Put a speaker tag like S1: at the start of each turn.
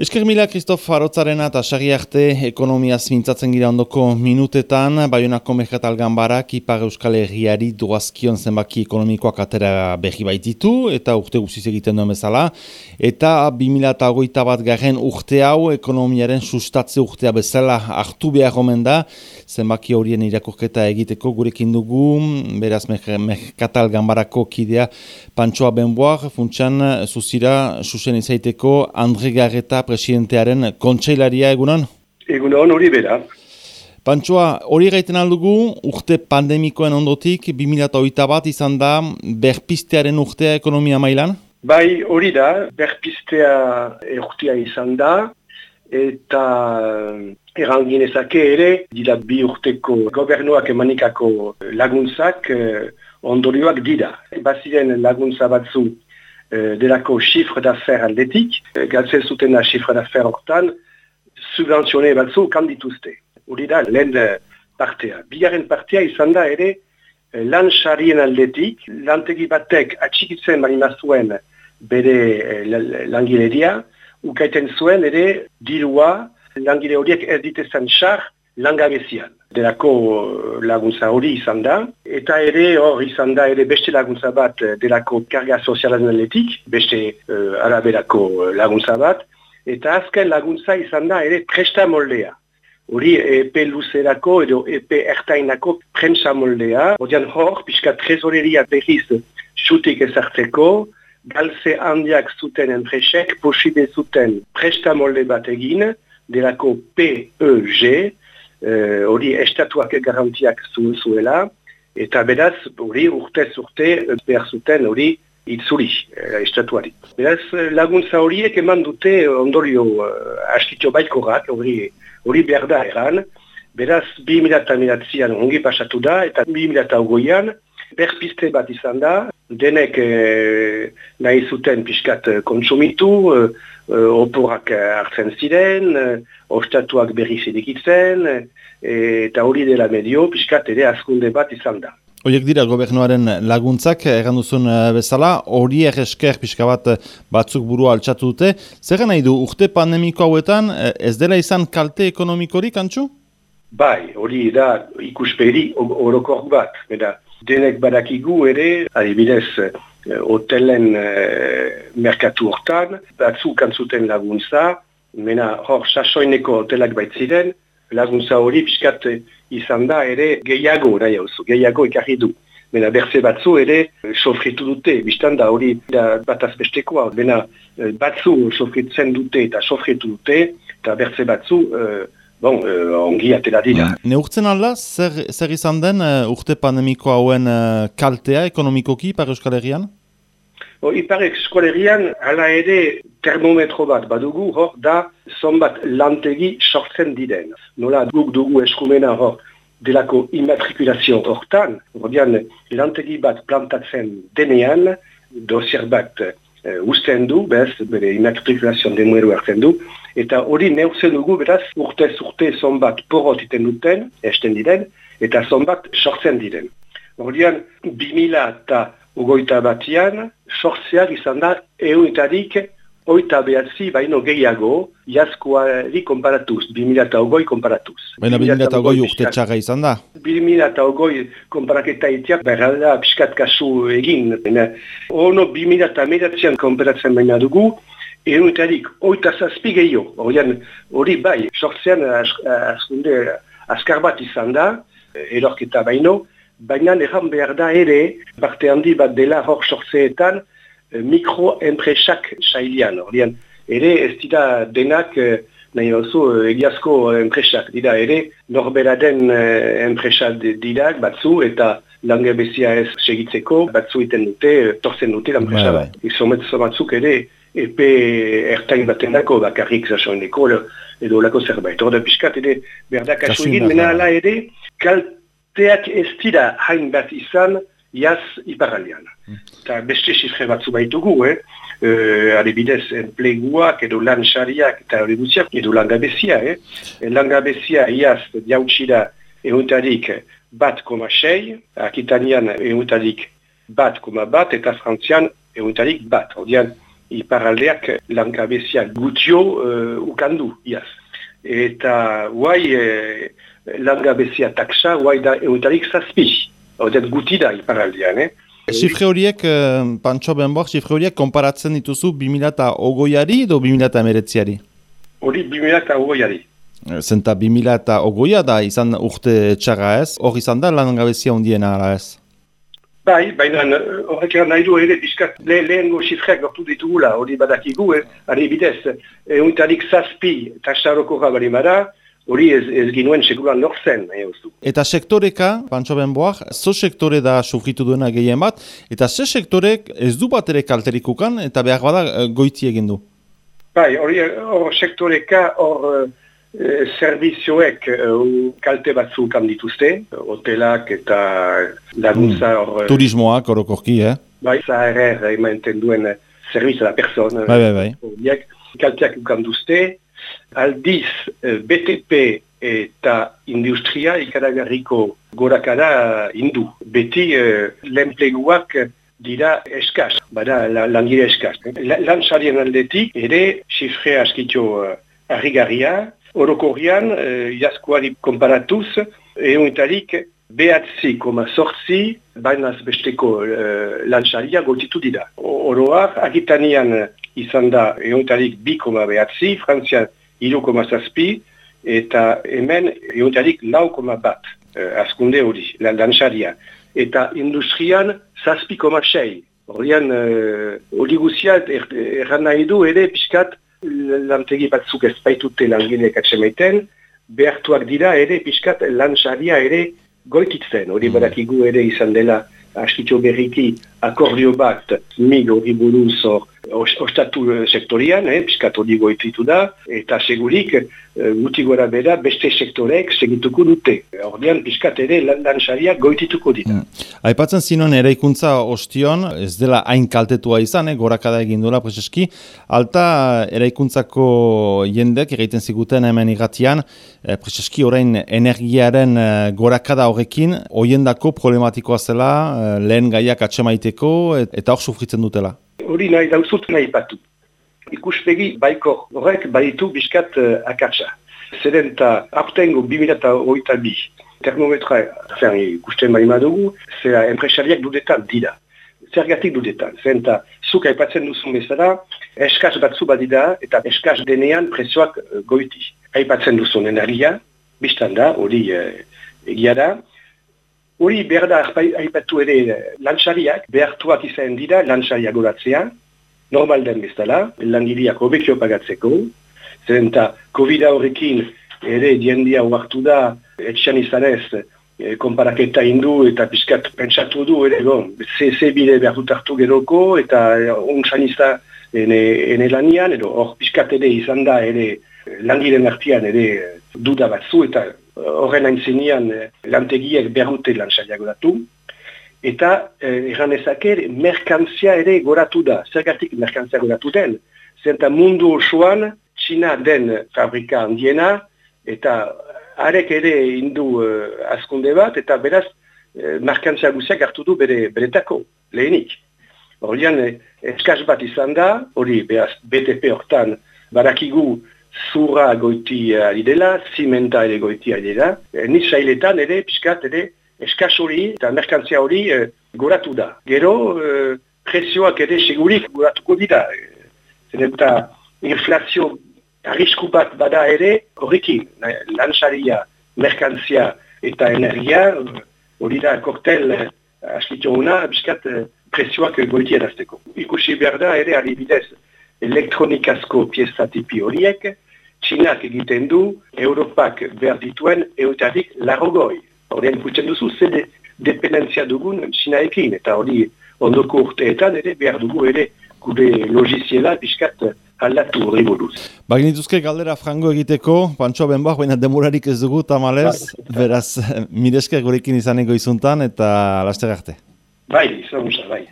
S1: Esker mila, Kristof Arotzarena eta sari arte ekonomia mintzatzen gira ondoko minutetan, Bayonako Merkatal Gambarak Ipar Euskal Herriari duazkion zenbaki ekonomikoak atera behi baititu, eta urte guziz egiten duen bezala, eta 2008 bat garen urte hau ekonomiaren sustatze urtea bezala hartu behar omen da, zenbaki horien irakurketa egiteko gurekin dugu, beraz Merkatal Gambarako kidea Pantsoa Benboar, funtsan zuzira susen izaiteko Andre Garreta presidentearen kontseilaria egunon?
S2: Egunon hori bera.
S1: Pantsoa, hori gaiten aldugu, urte pandemikoen ondotik, 2008 bat izan da, berpistearen urtea ekonomia mailan?
S2: Bai, hori da, berpistea urtea izan da, eta eranginezake ere, dira bi urteko gobernuak emanikako laguntzak eh, ondorioak dira. Baziren laguntza batzu delako chiffre d'affaires aldetik, euh, galtzen zuten da chiffre d'affaires hortan, subventione batzu kandituzte. Hori da, lehen euh, partea. Bigarren partea izan da ere, lan xarien aldetik, lantegi batek atxikitzen balima zuen bere langileria, ukaiten zuen ere dirua langile horiek ez ditezan xar langabezian delako eh, laguntza hori izan da, eta ere hor izan da ere beste laguntza bat eh, delako karga sozialaren aletik, beste uh, araberako laguntza bat, eta azken laguntza izan da ere presta moldea. Hori EP luzerako edo EP ertainako prentsa moldea, horian hor, pixka trezoreria berriz xutik ezartzeko, galze handiak zuten enpresek, posibe zuten presta molde bat egin, delako PEG, Eh, hori estatuak garantiak zuen zuela, eta beraz, hori urte zurte behar zuten hori itzuri uh, estatuari. Beraz, laguntza horiek eman dute ondorio uh, astitio baikorak, hori, hori behar da eran, beraz, 2000 ongi pasatu da, eta 2008an, berpiste bat izan da, denek eh, nahi zuten pixkat kontsumitu, uh, oporak hartzen ziren, uh, ostatuak berri zidikitzen, eta hori dela medio, pixkat ere askunde bat izan da.
S1: Horiek dira gobernuaren laguntzak, egan duzun bezala, hori esker pixka bat batzuk burua altxatu dute. Zer nahi du, urte pandemiko hauetan, ez dela izan kalte ekonomikorik, antxu?
S2: Bai, hori da ikusperi orokor bat. Beda, denek badakigu ere, adibidez, Eh, hotelen e, merkatu hortan, batzu kantzuten laguntza, mena hor sasoineko hotelak baitziren, laguntza hori piskat izan da ere gehiago, nahi hau gehiago ikarri du. Mena berze batzu ere sofritu dute, biztan da hori da bat azbestekoa, mena batzu sofritzen dute eta sofritu dute, eta berze batzu bon, uh, ongi atela dira.
S1: Neurtzen alda, zer, zer izan den uh, urte pandemiko hauen uh, kaltea ekonomikoki Ipar Euskal Herrian?
S2: O, Ipar Euskal Herrian, hala ere termometro bat badugu, hor da zonbat lantegi sortzen diren. Nola guk dugu eskumena hor delako immatrikulazio hortan, hor lantegi bat plantatzen denean, dosier bat uh, usten du, bez, bere immatrikulazioan denueru hartzen du, eta hori neurtzen dugu, beraz, urte urte zonbat porot iten duten, esten diren, eta zonbat sortzen diren. Hordian, 2000 eta ugoita batian, sortzeak izan da, eunetarik oita behatzi baino gehiago, jaskoari konparatuz, 2000 eta ogoi konparatuz.
S1: Baina 2000 eta ogoi urte txaga izan da?
S2: 2000 eta ogoi konparaketa itiak, berralda piskat kasu egin. Ono 2000 eta medatzean konparatzen baina dugu, egunetarik oita zazpi gehiago. Hori bai, sortzean askunde askar bat izan da, erorketa baino, baina erran behar da ere, parte handi bat dela hor sortzeetan, mikroenpresak sailian. Ordean, ere ez dira denak eh, nahi oso eh, egiazko enpresak dira ere norberaden eh, enpresak dira batzu eta lange bezia ez segitzeko batzu iten dute, torzen dute enpresa bat. Izomet batzuk ere epe ertain baten dako bakarrik zasoeneko edo lako zerbait. Horda piskat ere berdak asu egin, mena ala ere kalteak ez dira hain bat izan jaz iparalian. Eta beste xifre batzu baitugu, eh? Uh, adibidez, enpleguak edo lan xariak eta hori guztiak edo langabezia, eh? Langabezia iaz diautxira eguntarik bat koma sei, akitanian eguntarik bat koma bat eta frantzian eguntarik bat. Odian, iparaldeak langabezia gutio uh, ukandu, iaz. Eta guai eh, langabezia taksa, guai da euntarik zazpi, oden guti da iparaldean, eh?
S1: Sifre horiek, uh, Pantxo Benboak, sifre horiek konparatzen dituzu 2008ari edo 2008ari?
S2: Hori 2008ari.
S1: Zenta 2008a da izan urte txarra ez, hor izan da langabezia hundiena ara ez?
S2: Bai, baina eh, horrek nahi du ere bizkat le, lehengo xifreak gortu ditugula, hori badakigu, eh? ari bidez, euntarik zazpi taxaroko gabari bada, hori ez, ez ginuen sekulan norzen, nahi
S1: Eta sektoreka, Pantxo Benboak, zo sektore da sufritu duena gehien bat, eta ze sektorek ez du bat ere kalterikukan, eta behar bada eh, goiti egin du?
S2: Bai, hori hor sektoreka, hor Zerbizioek eh, uh, kalte batzuk dituzte, hotelak eta laguntza
S1: mm. hor... Mm. Turismoak orokorki, eh?
S2: Bai, zaherrer emaiten duen zerbizio da person.
S1: Bai, bai, bai.
S2: Kalteak ukanduzte. Aldiz, BTP eta industria ikaragarriko gorakada indu. Beti uh, lehenpleguak dira eskaz, bada langire eskaz. Lan aldetik ere, xifre askitxo uh, arrigarria, Orokorrian, eh, jaskoari konparatuz, egunetarik behatzi koma sortzi, bainaz besteko eh, lantxaria goltitu dira. Oroak, agitanian izan da egunetarik bi koma behatzi, frantzian iru koma zazpi, eta hemen egunetarik lau koma bat, eh, askunde hori, lantxaria. Eta industrian zazpi koma sei. Horrian, eh, hori guziat, er, erran nahi du ere, piskat, lantegi batzuk ez baitute langileak atxemaiten, behartuak dira ere pixkat lantzaria ere goititzen. Hori mm. badakigu ere izan dela askitxo berriki akordio bat mig hori buruz ostatu sektorian, eh, piskat hori goititu da, eta segurik Eh, guti gora bera beste sektorek segituko dute. Ordean, piskat ere landan goitituko dira. Mm.
S1: Aipatzen zinon eraikuntza ostion, ez dela hain kaltetua izan, eh, gorakada egin duela prezeski, alta eraikuntzako jendek egiten ziguten hemen igatian, eh, prezeski orain energiaren eh, gorakada horrekin, hoiendako problematikoa zela, eh, lehen gaiak atxemaiteko, eta hor sufritzen dutela.
S2: Hori nahi dauzut nahi batu ikuspegi baiko horrek baditu biskat uh, akatsa. Zeren eta aurtengo 2008 bi termometra zer ikusten baima dugu, zera enpresariak dudetan dira. Zergatik dudetan, zeren eta zuk aipatzen duzun bezala, eskaz batzu badida eta eskaz denean presioak uh, goiti. Aipatzen duzun energia, biztan da, hori uh, egia da, Hori behar da aipatu ere lantxariak, behartuak izan dira lantxariak goratzea, normal den bezala, langiliak hobekio pagatzeko, zer eta COVID horrekin ere diendia huartu da, etxan izan ez, e, konparaketa indu eta pixkat pentsatu du, ere bon, ze, ze bide behar dut geroko, eta onxan izan ene, ene lanian, edo hor pixkat ere izan da, ere langiren artian ere duda batzu, eta horren hain zenian lantegiek behar dute lan datu, eta eh, erran ezake merkantzia ere goratu da. Zergatik merkantzia goratu den? Zenta mundu osoan, Txina den fabrika handiena, eta arek ere indu eh, askunde bat, eta beraz eh, merkantzia guziak hartu du bere, beretako, lehenik. Horrian, eh, eskaz bat izan da, hori beraz BTP hortan barakigu zura goiti ari dela, zimenta ere goiti ari dela, eh, sailetan ere, piskat ere, eskas hori eta merkantzia hori e, goratu da. Gero, e, prezioak ere segurik goratuko dira. Zer eta inflazio arrisku bat bada ere horrekin. Lantzaria, merkantzia eta energia, hori da koktel e, askitxo una, biskat prezioak goiti erazteko. Ikusi behar da ere alibidez elektronikasko pieza tipi horiek, Txinak egiten du, Europak behar dituen eutarik larogoi. Horrean ikusten duzu, ze de, dependentzia dugun sinaekin, eta hori ondoko urteetan ere behar dugu ere gure logiziela piskat aldatu hori buruz.
S1: Baginituzke galdera frango egiteko, Pantxo Benboak, baina demurarik ez dugu, tamalez, ba, beraz, miresker gurekin izaneko izuntan, eta laste garte.
S2: Bai, izan bai.